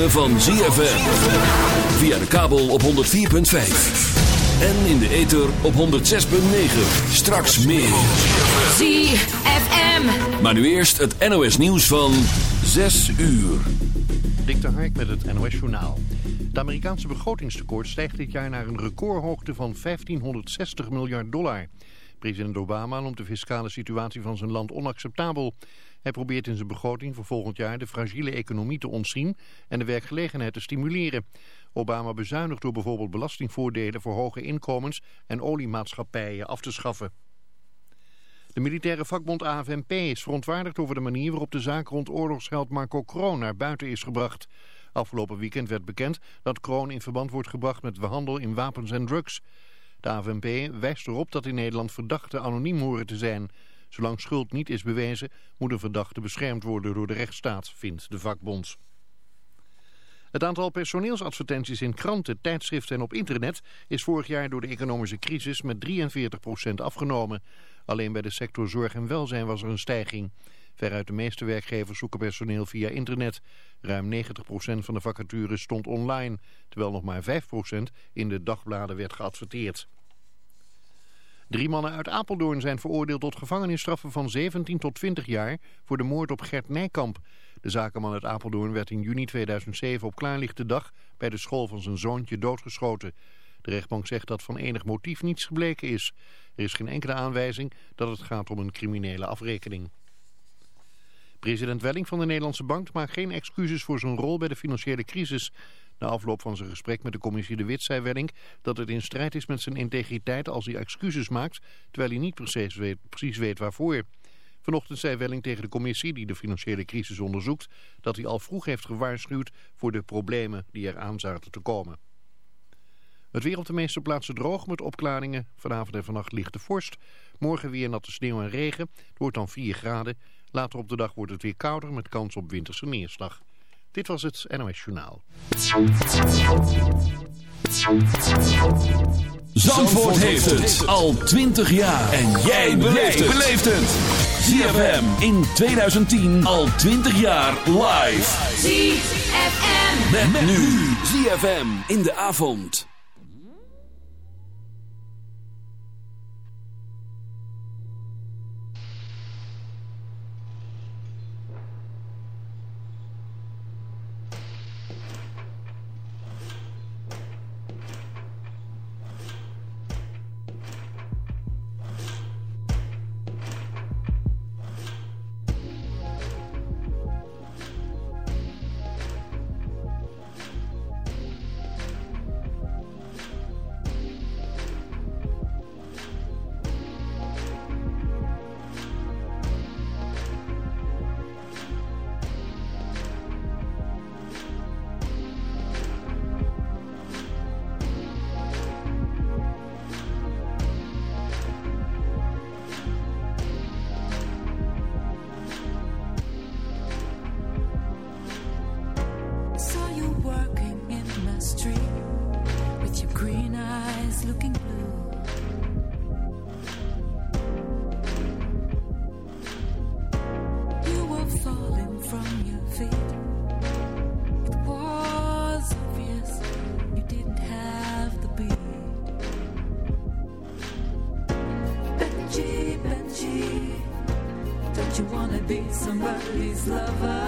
Ritme van ZFM. Via de kabel op 104.5. En in de ether op 106.9. Straks meer. ZFM. Maar nu eerst het NOS nieuws van 6 uur. Dik de Hark met het NOS Journaal. Het Amerikaanse begrotingstekort stijgt dit jaar naar een recordhoogte van 1560 miljard dollar. President Obama noemt de fiscale situatie van zijn land onacceptabel. Hij probeert in zijn begroting voor volgend jaar de fragiele economie te ontzien en de werkgelegenheid te stimuleren. Obama bezuinigt door bijvoorbeeld belastingvoordelen voor hoge inkomens en oliemaatschappijen af te schaffen. De militaire vakbond AFNP is verontwaardigd over de manier waarop de zaak rond oorlogsheld Marco Kroon naar buiten is gebracht. Afgelopen weekend werd bekend dat Kroon in verband wordt gebracht met de handel in wapens en drugs. De AFNP wijst erop dat in Nederland verdachten anoniem horen te zijn. Zolang schuld niet is bewezen, moet een verdachte beschermd worden door de rechtsstaat, vindt de vakbond. Het aantal personeelsadvertenties in kranten, tijdschriften en op internet is vorig jaar door de economische crisis met 43% afgenomen. Alleen bij de sector zorg en welzijn was er een stijging. Veruit de meeste werkgevers zoeken personeel via internet. Ruim 90% van de vacatures stond online, terwijl nog maar 5% in de dagbladen werd geadverteerd. Drie mannen uit Apeldoorn zijn veroordeeld tot gevangenisstraffen van 17 tot 20 jaar voor de moord op Gert Nijkamp. De zakenman uit Apeldoorn werd in juni 2007 op klaarlichte dag bij de school van zijn zoontje doodgeschoten. De rechtbank zegt dat van enig motief niets gebleken is. Er is geen enkele aanwijzing dat het gaat om een criminele afrekening. President Welling van de Nederlandse Bank maakt geen excuses voor zijn rol bij de financiële crisis. Na afloop van zijn gesprek met de commissie De Wit zei Welling dat het in strijd is met zijn integriteit als hij excuses maakt, terwijl hij niet precies weet, waarvoor. Vanochtend zei Welling tegen de commissie die de financiële crisis onderzoekt dat hij al vroeg heeft gewaarschuwd voor de problemen die er aan zaten te komen. Het weer op de meeste plaatsen droog met opklaringen. Vanavond en vannacht ligt de vorst. Morgen weer natte sneeuw en regen. Het wordt dan 4 graden. Later op de dag wordt het weer kouder met kans op winterse neerslag. Dit was het NOS Journaal. Zandvoort heeft het al 20 jaar. En jij beleeft het. ZFM in 2010 al 20 jaar live. ZFM. Met, nu ZFM in de avond. Lover?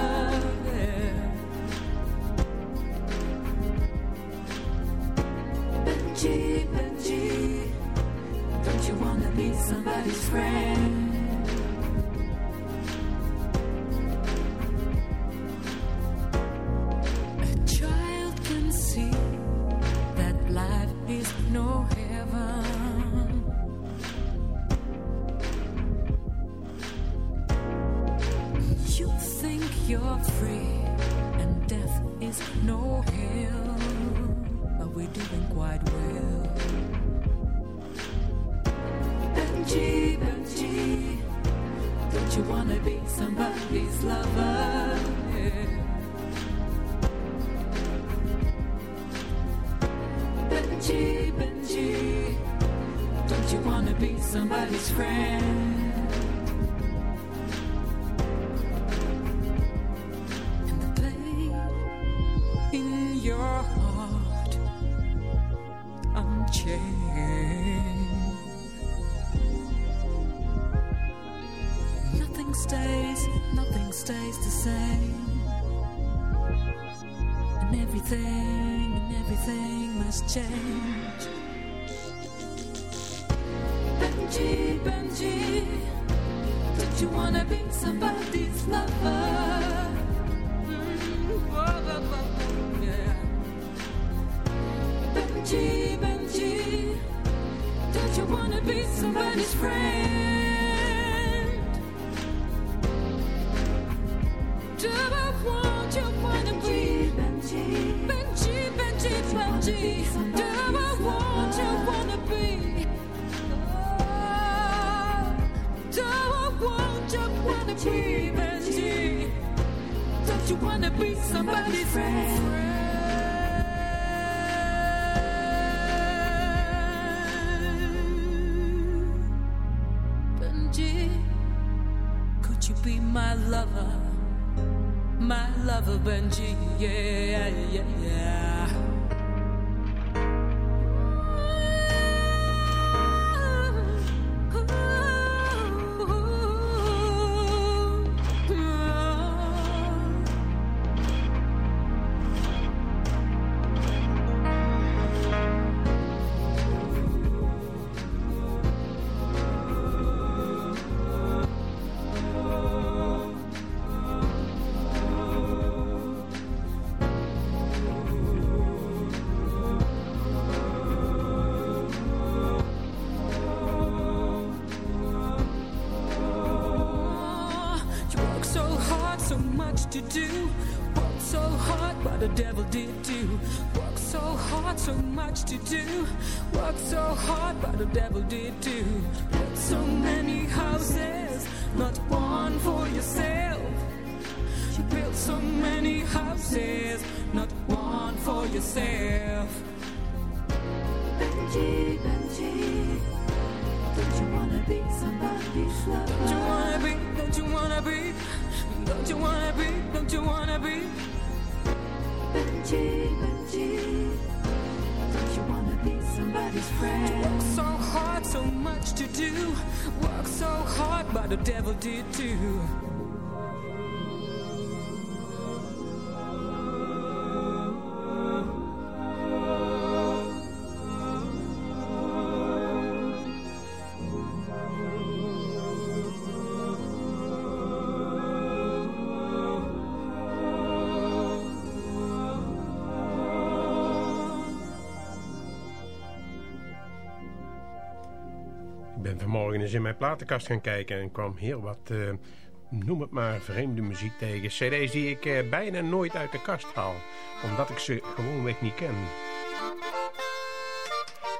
Don't you wanna be somebody's lover? Benji, Benji, don't you wanna be somebody's friend? Benji. yeah, yeah. Much to do. Work so hard, but the devil did too. Built so many houses, not one for yourself. You built so many houses, not one for yourself. Benji, Benji, don't you wanna be somebody's lover? Don't you wanna be? Don't you wanna be? Don't you wanna be? Don't you wanna be? Benji, somebody's friend? Work so hard, so much to do. Work so hard, but the devil did too. Eens in mijn platenkast gaan kijken en kwam heel wat, eh, noem het maar, vreemde muziek tegen. CD's die ik eh, bijna nooit uit de kast haal, omdat ik ze gewoonweg niet ken.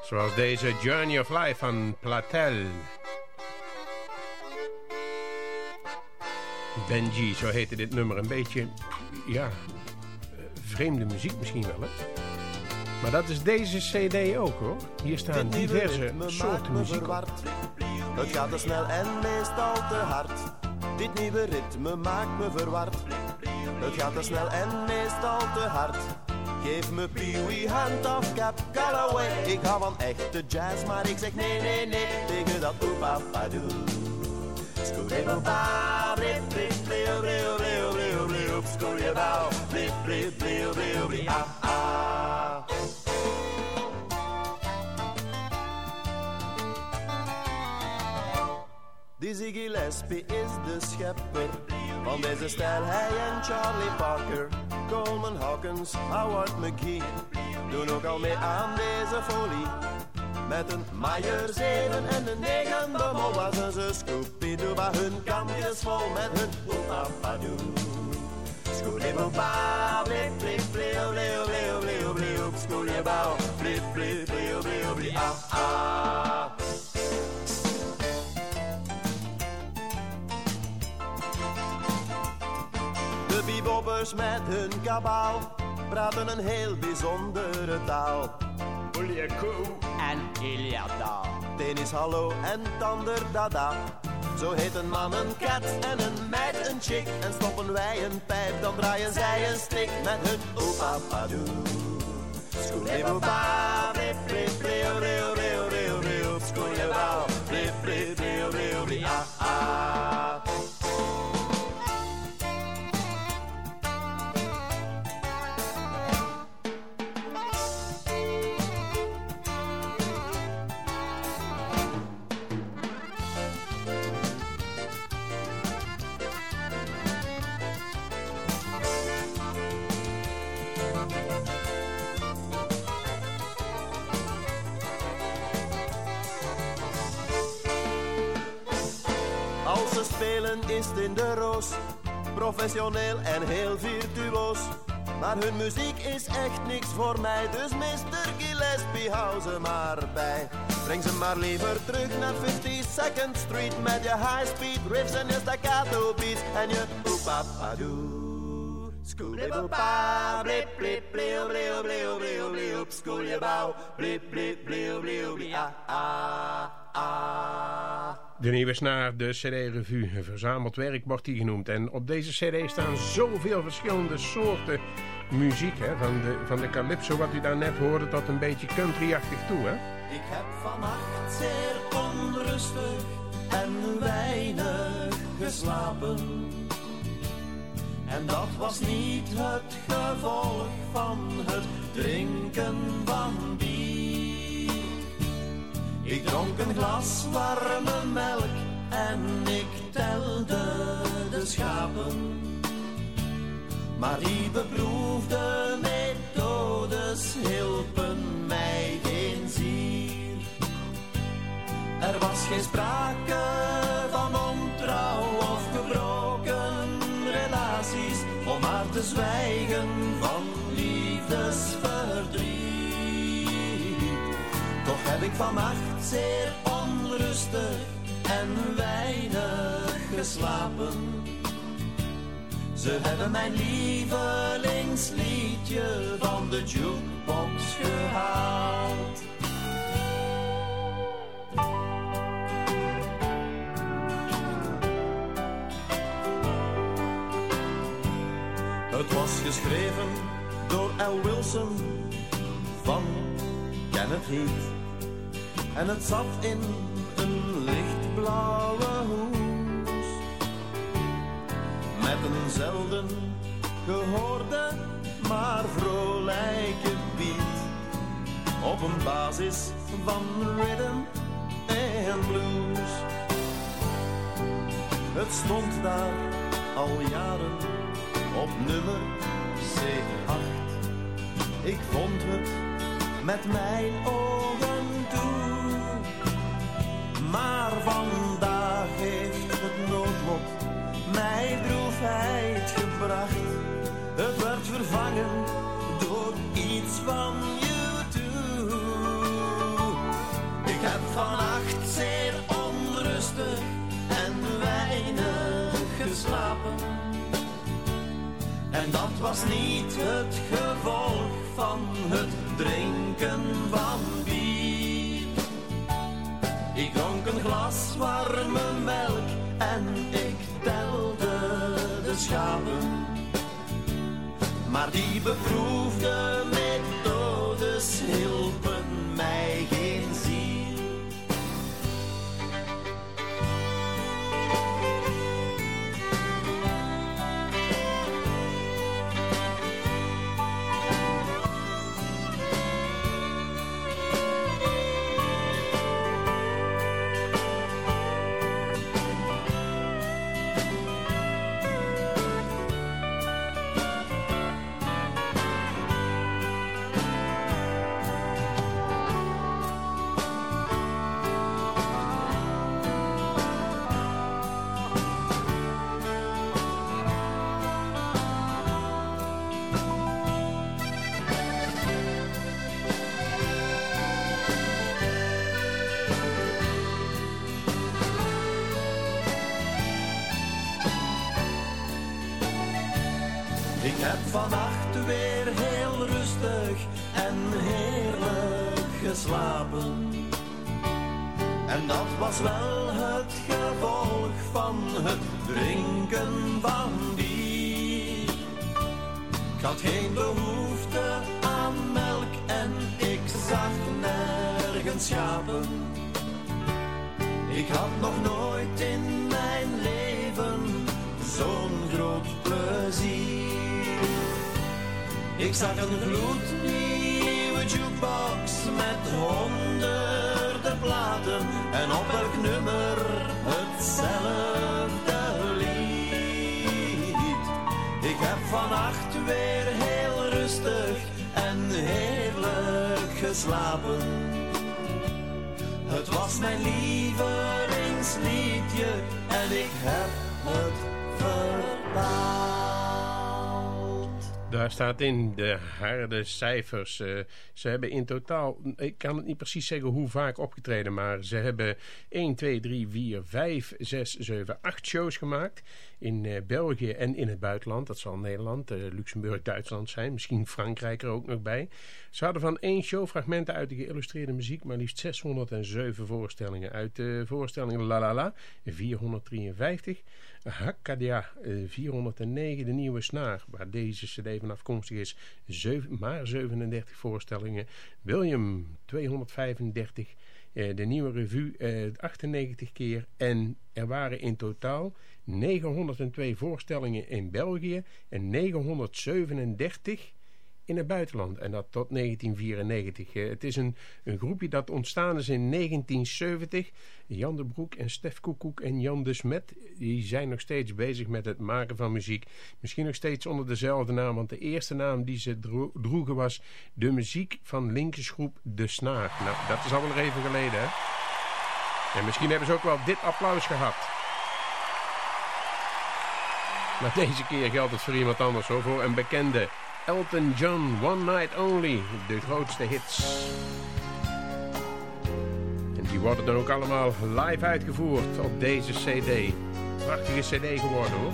Zoals deze Journey of Life van Platel. Benji, zo heette dit nummer. Een beetje, ja, eh, vreemde muziek misschien wel, hè? Maar dat is deze cd ook, hoor. Hier staan diverse soorten muziek op. Het gaat te snel en meestal te hard. Dit nieuwe ritme maakt me verward. Het gaat te snel en meestal te hard. Geef me Pee-wee Hand of Cap Calloway. Ik hou van echte jazz, maar ik zeg nee, nee, nee tegen dat oepapadoe. Skoedibba, blip, blip, blip, blip, blip, blip, blip, skoedibba, blip, blip, blip, blip, blip, ah, Dizzy Gillespie is de schepper van deze stijl. Hij en Charlie Parker, Coleman Hawkins, Howard McGee doen ook al mee aan deze folie. Met een Meyer 7 en een 9 bemol was ze Scooby-Doo. Maar hun kampjes vol met hun oepapadoe. Scooby-Doo, blip, blip, blip, blip, blip, blip, blip, Scooby-Doo, blip, blip, blip, blip, blip, ah, ah. Met hun kabaal praten een heel bijzondere taal. en Iliada. Het een is hallo en het ander dada. Zo heet een man een kat en een meid een chick. En stoppen wij een pijp, dan draaien zij een strik met hun oepapadoe. Skoeleboeba, blip, blip, blip, blip, blip, blip, blip, skoeleboa, blip, blip, blip, blip, blip, ah, ah. Is in de roos, professioneel en heel virtuoos. Maar hun muziek is echt niks voor mij, dus Mr. Gillespie hou ze maar bij. Breng ze maar liever terug naar 52nd Street met je high-speed riffs en je staccato beats en je oepapadoe. Skoelebopa, blip blip blio blio blio blio blio skoelebouw, blip blip blio blio blio ah ah ah. De nieuwe snaar, de CD-revue, verzameld werk wordt die genoemd. En op deze CD staan zoveel verschillende soorten muziek. Hè? Van, de, van de calypso, wat u daar net hoorde, tot een beetje countryachtig toe. Hè? Ik heb vannacht zeer onrustig en weinig geslapen. En dat was niet het gevolg van het drinken van. Ik dronk een glas warme melk en ik telde de schapen. Maar die beproefde methodes hielpen mij geen zier. Er was geen sprake van ontrouw of gebroken relaties, om maar te zwijgen van liefdesverdriet. Toch heb ik vannacht zeer onrustig en weinig geslapen. Ze hebben mijn lievelingsliedje van de jukebox gehaald. Het was geschreven door Al Wilson van Kenneth Heath. En het zat in een lichtblauwe hoes. Met een zelden gehoorde, maar vrolijke beat. Op een basis van rhythm en blues. Het stond daar al jaren op nummer 7-8. Ik vond het met mijn ogen toe. Maar vandaag heeft het noodlot mij droefheid gebracht. Het werd vervangen door iets van YouTube. Ik heb vannacht zeer onrustig en weinig geslapen. En dat was niet het gevolg van het drinken van bier. Ik dronk een glas warme melk en ik telde de schapen. Maar die beproefde was wel het gevolg van het drinken van bier. Ik had geen behoefte aan melk en ik zag nergens schapen. Ik had nog nooit in mijn leven zo'n groot plezier. Ik zag een gloednieuwe en op elk nummer hetzelfde lied. Ik heb vannacht weer heel rustig en heerlijk geslapen. Het was mijn lievelingsliedje en ik heb Daar staat in de harde cijfers. Uh, ze hebben in totaal, ik kan het niet precies zeggen hoe vaak opgetreden, maar ze hebben 1, 2, 3, 4, 5, 6, 7, 8 shows gemaakt in uh, België en in het buitenland. Dat zal Nederland, uh, Luxemburg, Duitsland zijn. Misschien Frankrijk er ook nog bij. Ze hadden van één show fragmenten uit de geïllustreerde muziek... maar liefst 607 voorstellingen. Uit de voorstellingen La La La, 453... Hakkadia 409, de nieuwe snaar, waar deze cd van afkomstig is, 7, maar 37 voorstellingen. William 235, eh, de nieuwe revue eh, 98 keer en er waren in totaal 902 voorstellingen in België en 937 in het buitenland. En dat tot 1994. Eh, het is een, een groepje dat ontstaan is in 1970. Jan de Broek en Stef Koekoek en Jan de Smet... die zijn nog steeds bezig met het maken van muziek. Misschien nog steeds onder dezelfde naam... want de eerste naam die ze droegen was... de muziek van linkesgroep De Snaar. Nou, dat is al wel even geleden, hè? En misschien hebben ze ook wel dit applaus gehad. Maar deze keer geldt het voor iemand anders, hoor. Voor een bekende... Elton John, One Night Only, de grootste hits. En die worden dan ook allemaal live uitgevoerd op deze cd. Prachtige cd geworden hoor.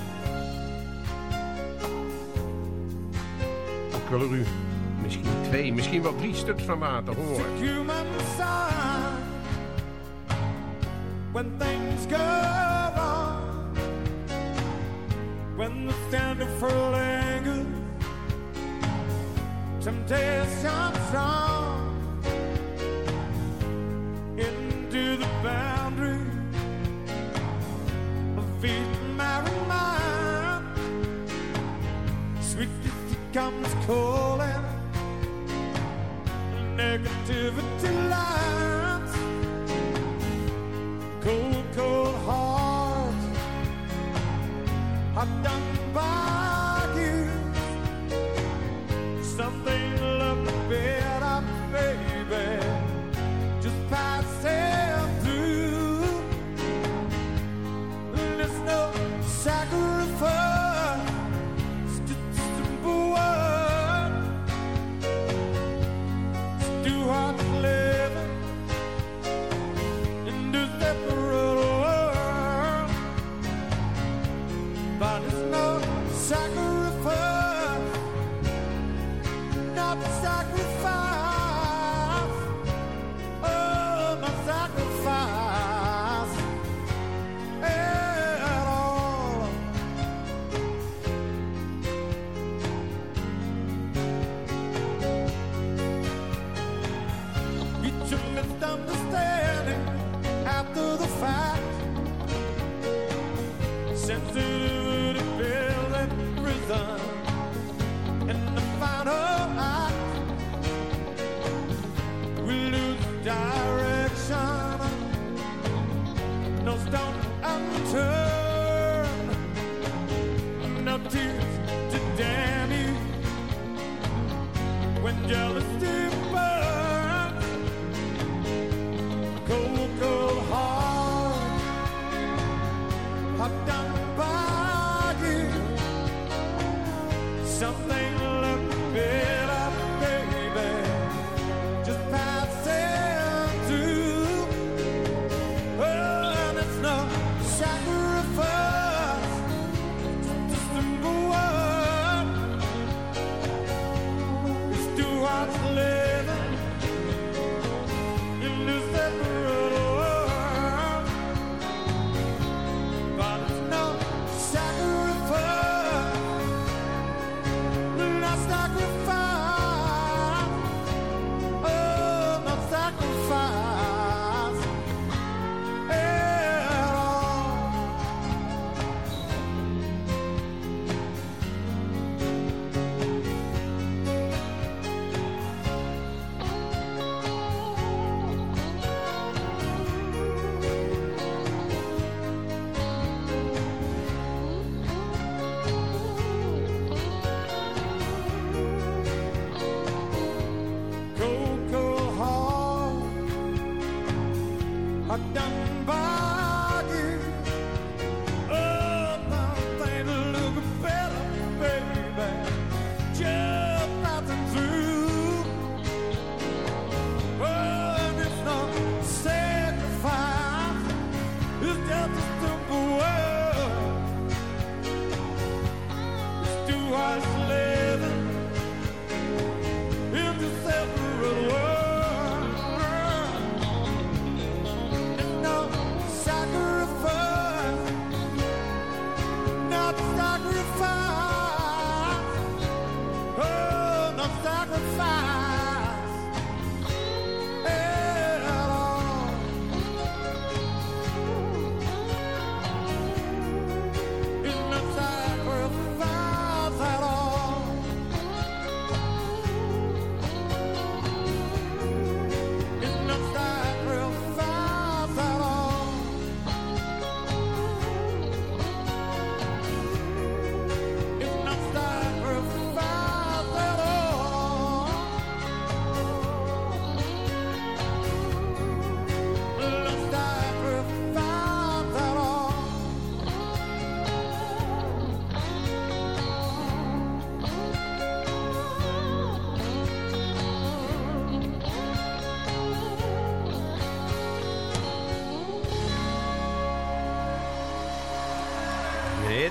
Ik wil er u misschien twee, misschien wel drie stuks van laten horen. When things go wrong When the standard for language temptation strong into the boundary of each married mind. Sweetness comes calling, negativity lines, cold, cold hot done by.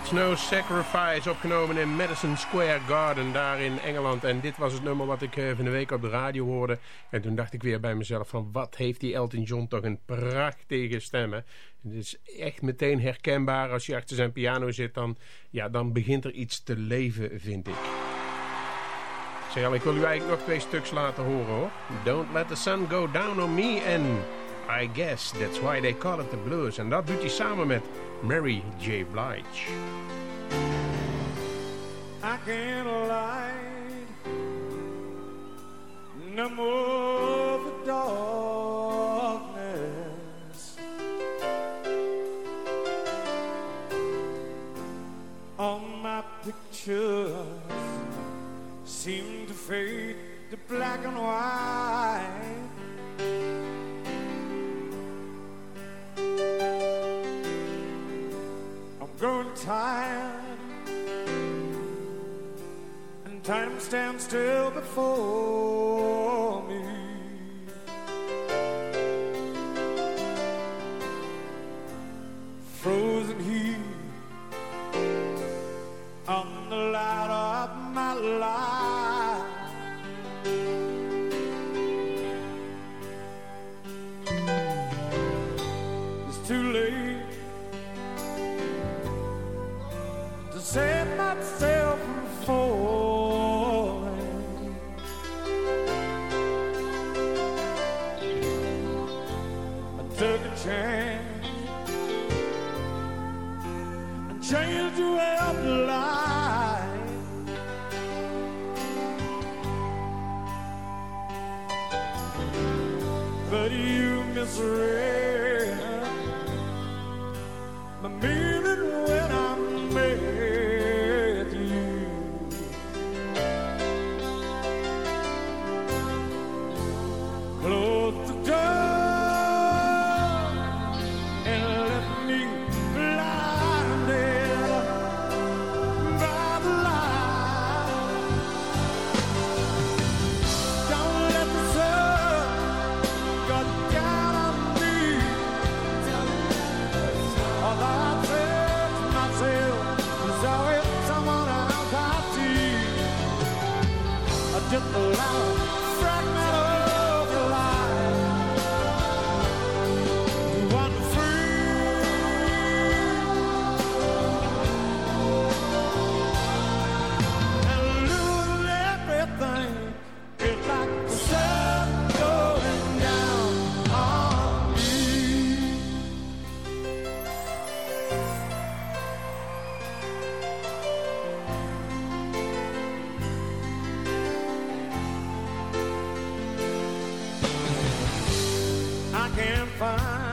It's No Sacrifice, opgenomen in Madison Square Garden, daar in Engeland. En dit was het nummer wat ik uh, van de week op de radio hoorde. En toen dacht ik weer bij mezelf van, wat heeft die Elton John toch een prachtige stem? Het is echt meteen herkenbaar. Als je achter zijn piano zit, dan, ja, dan begint er iets te leven, vind ik. Zeg ik wil u eigenlijk nog twee stuks laten horen, hoor. Don't Let the Sun Go Down on Me en... I guess that's why they call it the blues. En dat doet hij samen met Mary J. Blige. I can't lie no more the darkness All my pictures seem to fade to black and white growing tired. And time stands still before me. Frozen heat fine.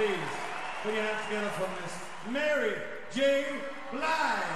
please put your hands together for Miss Mary J. Blige.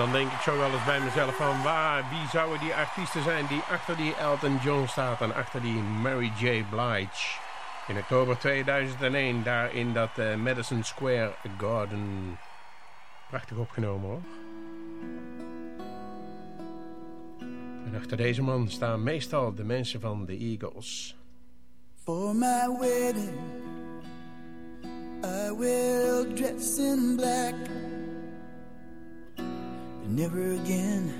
Dan denk ik zo wel eens bij mezelf van... Waar, wie zouden die artiesten zijn die achter die Elton John staat... en achter die Mary J. Blige. In oktober 2001, daar in dat uh, Madison Square Garden. Prachtig opgenomen hoor. En achter deze man staan meestal de mensen van de Eagles. For my wedding, I will dress in black. Never again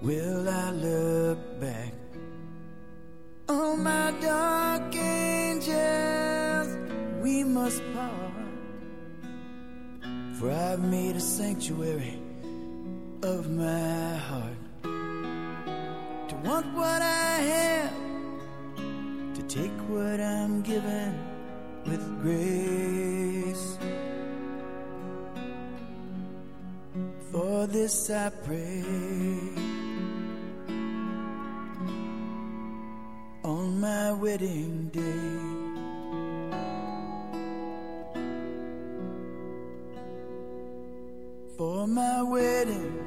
will I look back. Oh, my dark angels, we must part. For I've made a sanctuary of my heart to want what I have, to take what I'm given with grace. For this I pray. On my wedding day. For my wedding,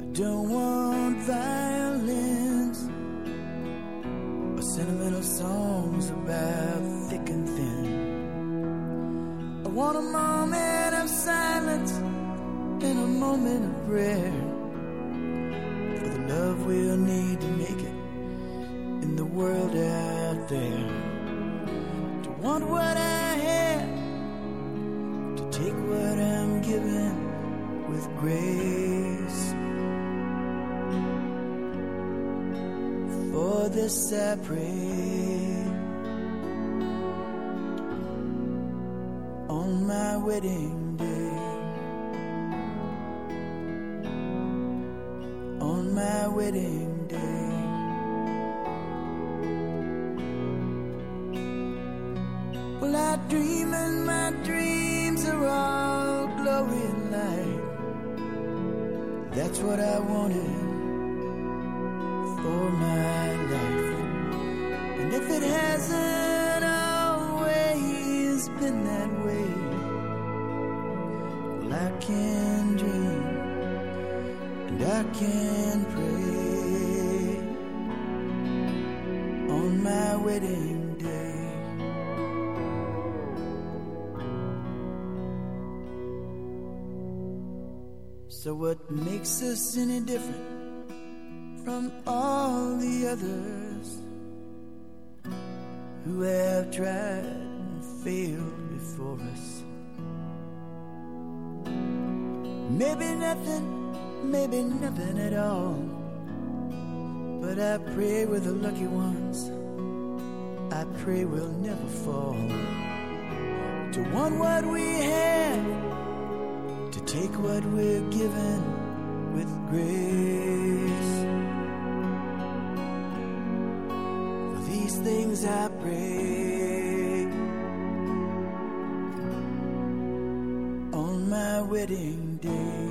I don't want violins or sentimental songs about thick and thin. I want a moment of silence and a moment of prayer for the love we'll need to make it in the world out there. To want what I have, to take what I'm given with grace. For this I pray can pray on my wedding day. So, what makes us any different from all the others who have tried and failed before us? Maybe nothing, maybe nothing at all. But I pray we're the lucky ones. I pray we'll never fall. To want what we have, to take what we're given with grace. For these things I pray on my wedding day.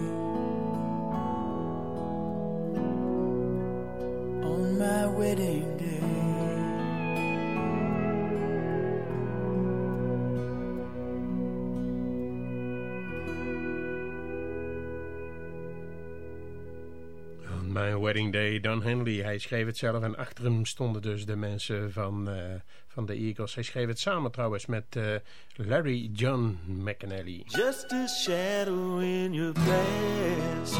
Wedding Day, Don Henley. Hij schreef het zelf en achter hem stonden dus de mensen van, eh, van de Eagles. Hij schreef het samen trouwens met eh, Larry John McAnally. Just a shadow in your past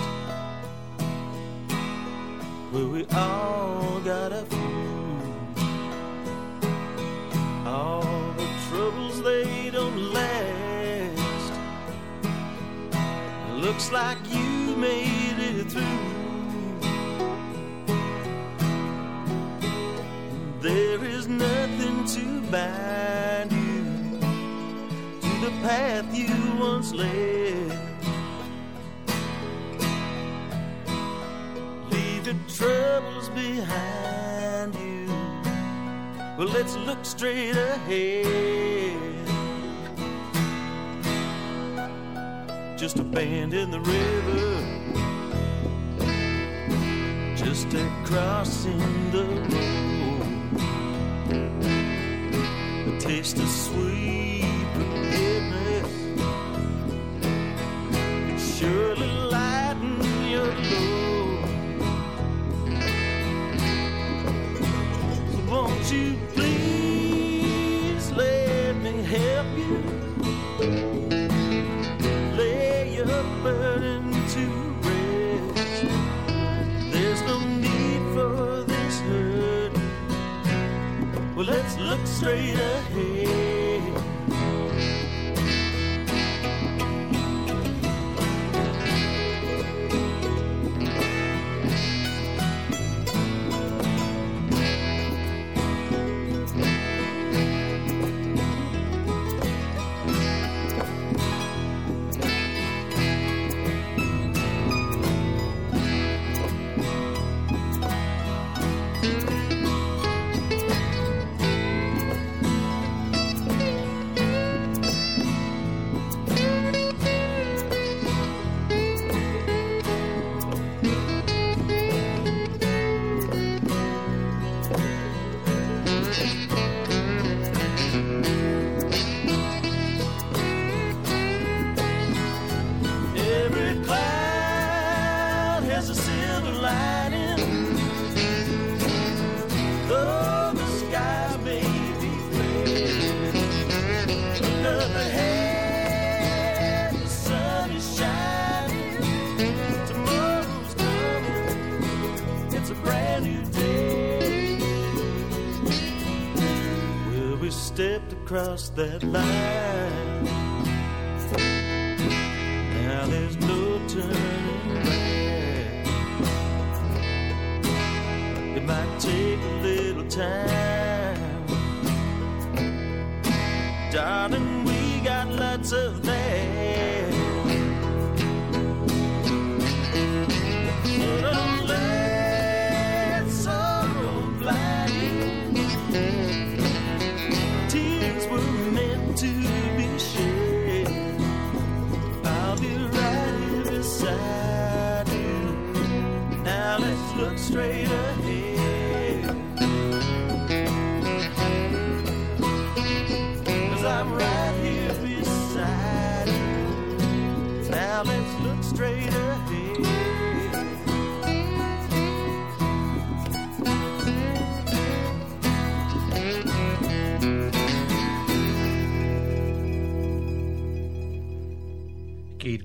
Where we all got a few All the troubles they don't last Looks like you made it through There is nothing to bind you to the path you once led. Leave your troubles behind you. Well, let's look straight ahead. Just a band in the river, just a crossing the road. A taste of sweet across that line. Now there's no turning back. It might take a little time. Darling, we got lots of that.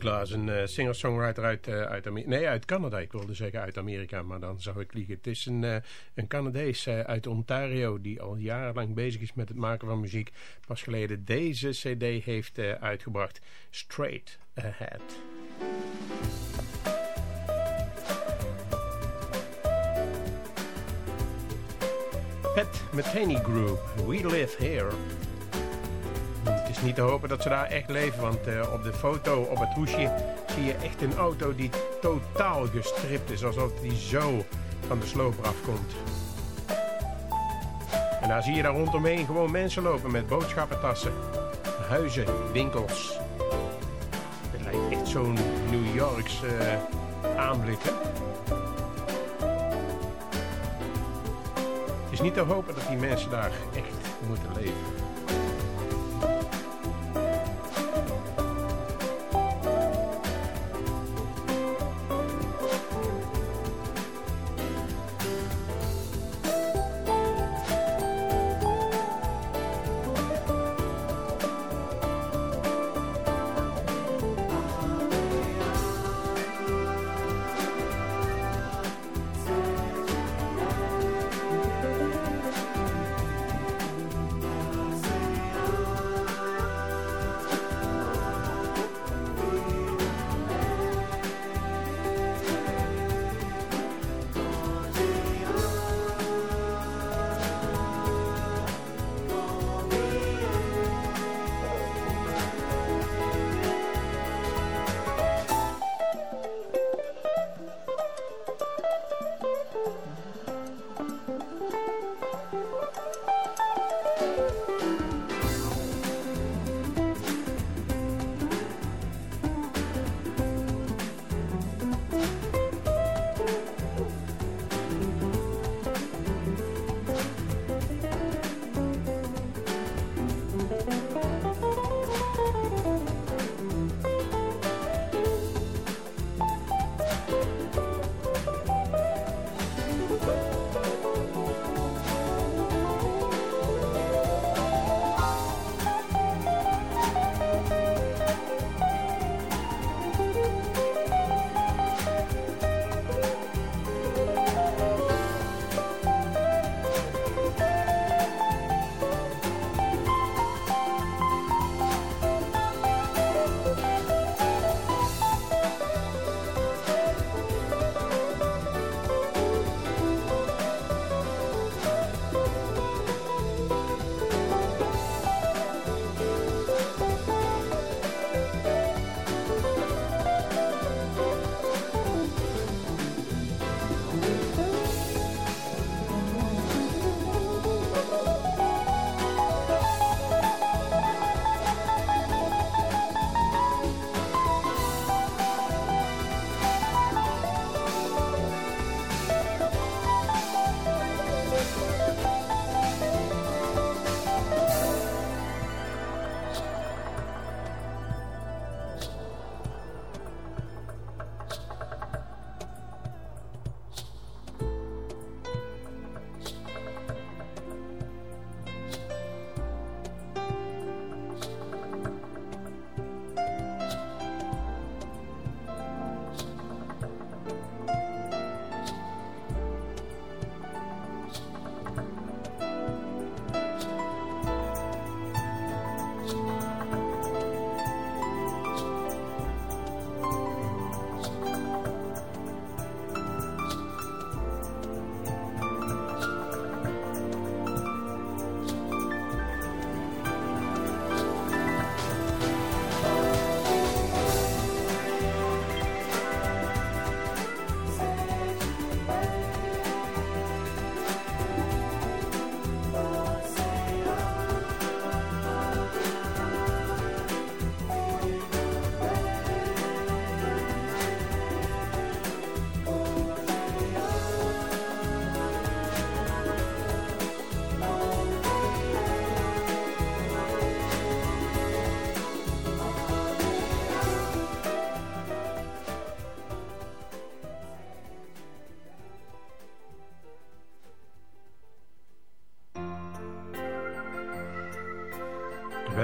Glass, een eh, singer-songwriter uit, eh, uit. Nee, uit Canada. Ik wilde zeggen uit Amerika, maar dan zou ik liegen. Het is een, eh, een Canadees uit Ontario die al jarenlang bezig is met het maken van muziek. Pas geleden deze cd heeft uitgebracht. Straight Ahead. Pat Metheny Group, We Live Here. Is niet te hopen dat ze daar echt leven, want eh, op de foto op het hoesje zie je echt een auto die totaal gestript is, alsof die zo van de sloper afkomt. En daar zie je daar rondomheen gewoon mensen lopen met boodschappentassen, huizen, winkels. Het lijkt echt zo'n New Yorks eh, aanblik? Het is niet te hopen dat die mensen daar echt moeten leven.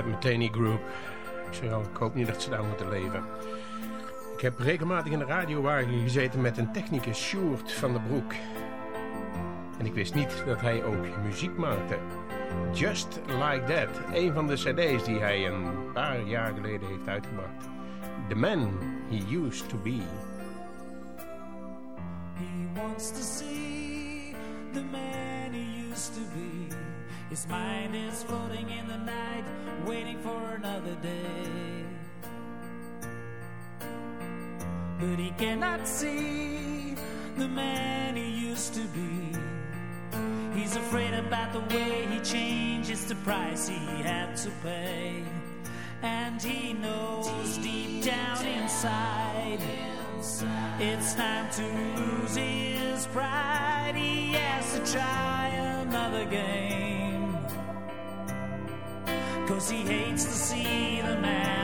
Mutiny Group. Ik zeg al, ik hoop niet dat ze daar moeten leven. Ik heb regelmatig in de radiowagen gezeten met een technicus, Sjoerd van der Broek. En ik wist niet dat hij ook muziek maakte. Just Like That, een van de cd's die hij een paar jaar geleden heeft uitgebracht. The Man He Used To Be. He wants to see the man he used to be. His mind is floating in the night, cannot see the man he used to be. He's afraid about the way he changes the price he had to pay. And he knows deep down inside, it's time to lose his pride. He has to try another game. Cause he hates to see the man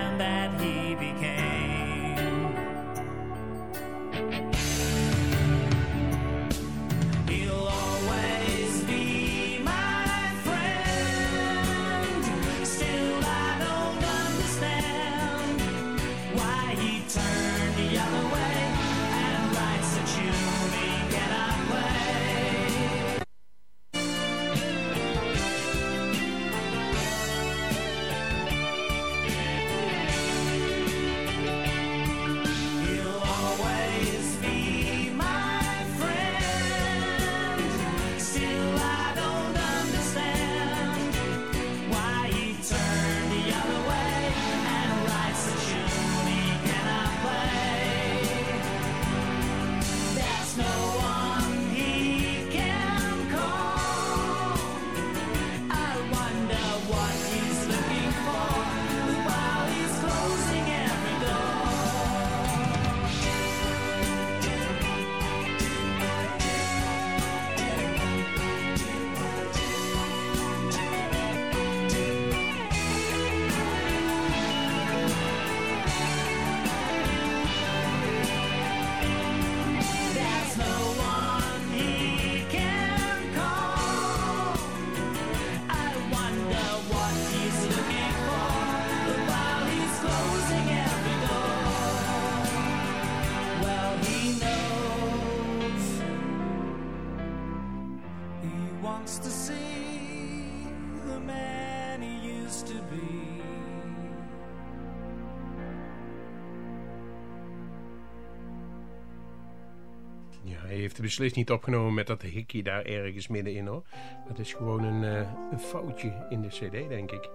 beslist niet opgenomen met dat hikkie daar ergens middenin hoor. Dat is gewoon een, eh, een foutje in de cd denk ik.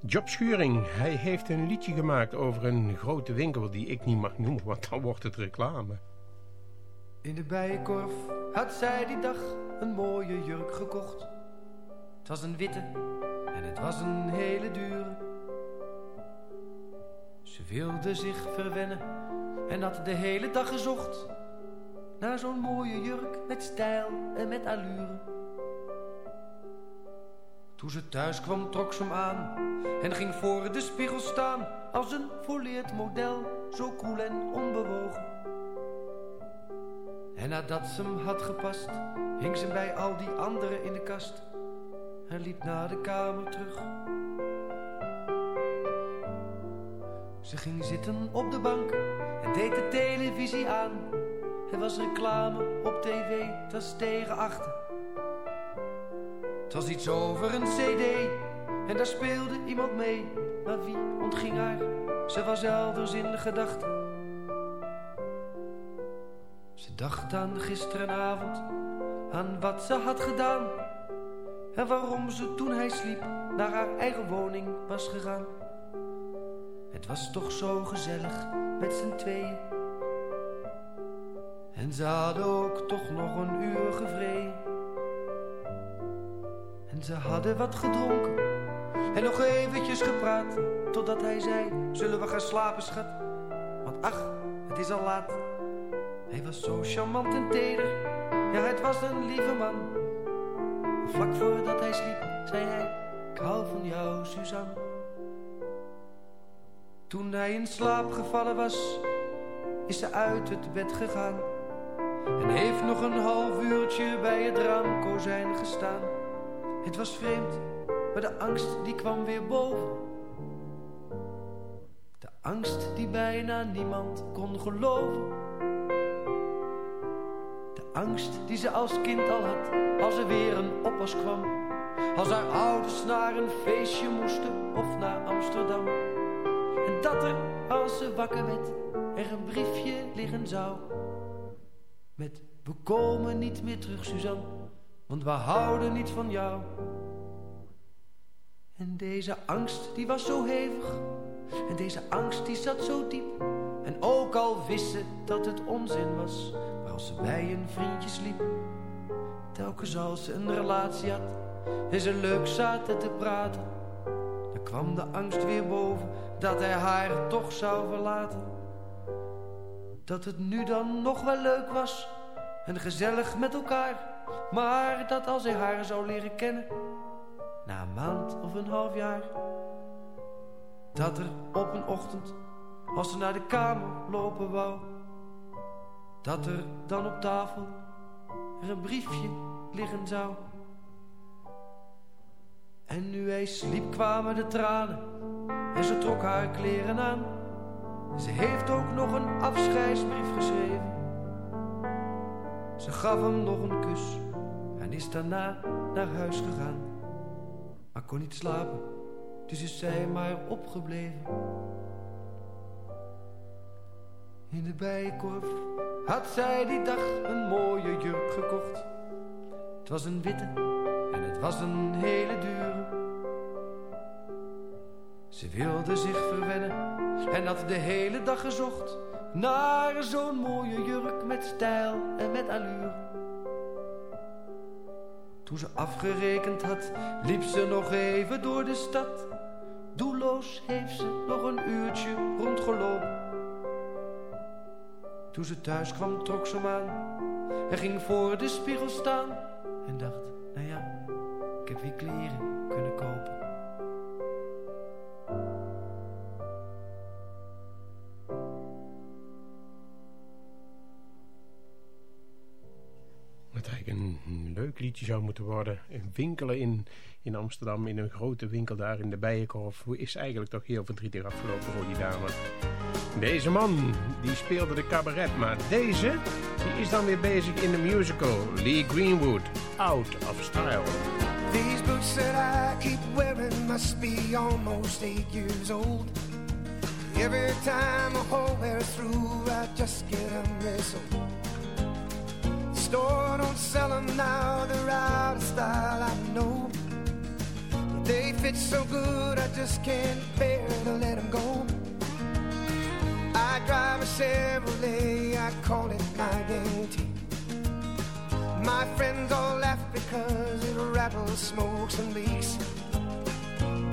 Job Schuring, hij heeft een liedje gemaakt over een grote winkel die ik niet mag noemen, want dan wordt het reclame. In de bijenkorf had zij die dag een mooie jurk gekocht. Het was een witte en het was een hele dure. Ze wilde zich verwennen en had de hele dag gezocht naar zo'n mooie jurk met stijl en met allure. Toen ze thuis kwam trok ze hem aan en ging voor de spiegel staan als een volleerd model, zo koel en onbewogen. En nadat ze hem had gepast, hing ze bij al die anderen in de kast en liep naar de kamer terug. Ze ging zitten op de bank en deed de televisie aan. Er was reclame op tv, het was tegen achter. Het was iets over een cd en daar speelde iemand mee. Maar wie ontging haar? Ze was elders in de gedachten. Ze dacht aan gisterenavond, aan wat ze had gedaan. En waarom ze toen hij sliep naar haar eigen woning was gegaan. Het was toch zo gezellig met z'n tweeën. En ze hadden ook toch nog een uur gevreden. En ze hadden wat gedronken en nog eventjes gepraat. Totdat hij zei, zullen we gaan slapen schat? Want ach, het is al laat. Hij was zo charmant en teder, ja het was een lieve man. Vlak voordat hij sliep, zei hij, ik hou van jou Suzanne. Toen hij in slaap gevallen was, is ze uit het bed gegaan. En heeft nog een half uurtje bij het raamkozijn gestaan. Het was vreemd, maar de angst die kwam weer boven. De angst die bijna niemand kon geloven. De angst die ze als kind al had, als er weer een oppas kwam. Als haar ouders naar een feestje moesten of naar Amsterdam. En dat er, als ze wakker werd, er een briefje liggen zou. Met we komen niet meer terug, Suzanne, want we houden niet van jou. En deze angst, die was zo hevig. En deze angst, die zat zo diep. En ook al wist ze dat het onzin was. Maar als ze bij een vriendje sliep. Telkens als ze een relatie had. En ze leuk zaten te praten. Dan kwam de angst weer boven. Dat hij haar toch zou verlaten. Dat het nu dan nog wel leuk was. En gezellig met elkaar. Maar dat als hij haar zou leren kennen na een maand of een half jaar. Dat er op een ochtend, als ze naar de kamer lopen wou. Dat er dan op tafel er een briefje liggen zou. En nu hij sliep kwamen de tranen en ze trok haar kleren aan. Ze heeft ook nog een afscheidsbrief geschreven. Ze gaf hem nog een kus en is daarna naar huis gegaan maar kon niet slapen, dus is zij maar opgebleven. In de bijenkorf had zij die dag een mooie jurk gekocht. Het was een witte en het was een hele dure. Ze wilde zich verwennen en had de hele dag gezocht naar zo'n mooie jurk met stijl en met allure. Toen ze afgerekend had, liep ze nog even door de stad. Doelloos heeft ze nog een uurtje rondgelopen. Toen ze thuis kwam, trok ze hem aan en ging voor de spiegel staan. En dacht, nou ja, ik heb weer kleren leuk liedje zou moeten worden. Een winkelen in, in Amsterdam, in een grote winkel daar in de Bijenkorf. Is eigenlijk toch heel verdrietig afgelopen voor die dame. Deze man, die speelde de cabaret, maar deze, die is dan weer bezig in de musical. Lee Greenwood, Out of Style. These boots that I keep wearing must be almost eight years old. Every time a hole wears through, I just get a missile. Store don't sell them now, they're out of style, I know. They fit so good, I just can't bear to let them go. I drive a Chevrolet, I call it my dainty. My friends all laugh because it rattles, smokes, and leaks.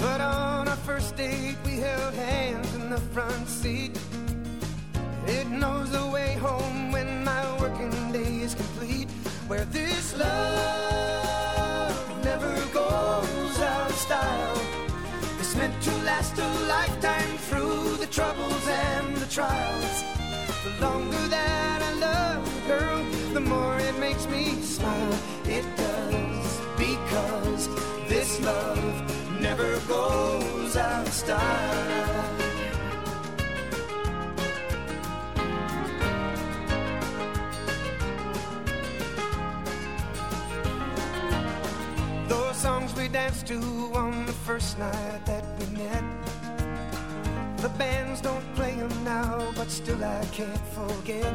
But on our first date, we held hands in the front seat. It knows the way home when my working day is complete. Where this love never goes out of style. It's meant to last a lifetime through the troubles and the trials. The longer that I love you, girl, the more it makes me smile. It does because this love never goes out of style. Danced to on the first night that we met. The bands don't play them now, but still I can't forget.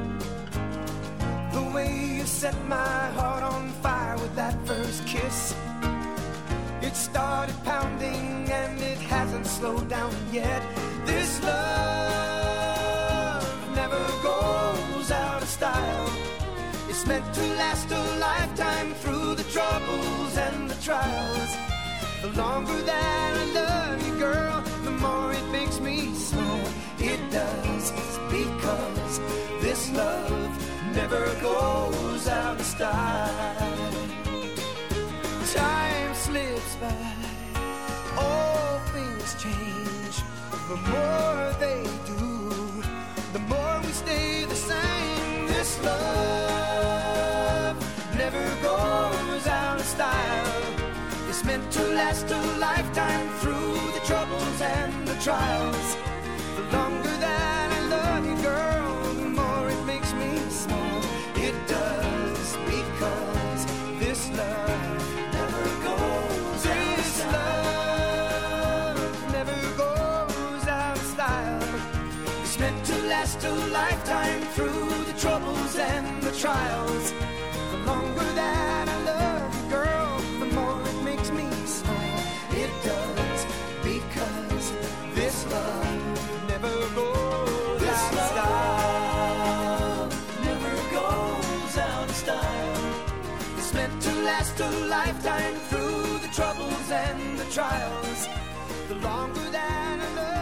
The way you set my heart on fire with that first kiss. It started pounding and it hasn't slowed down yet. This love never goes out of style. It's meant to last a lifetime through the troubles and the trials. The longer that I love you, girl, the more it makes me smile. It does, because this love never goes out of style. Time slips by, all things change. The more they do, the more we stay the same. This love to last a lifetime through the troubles and the trials. The longer that I love you, girl, the more it makes me small. It does because this love never goes. This love never goes out of style. It's meant to last a lifetime through the troubles and the trials. trials, the longer than I live.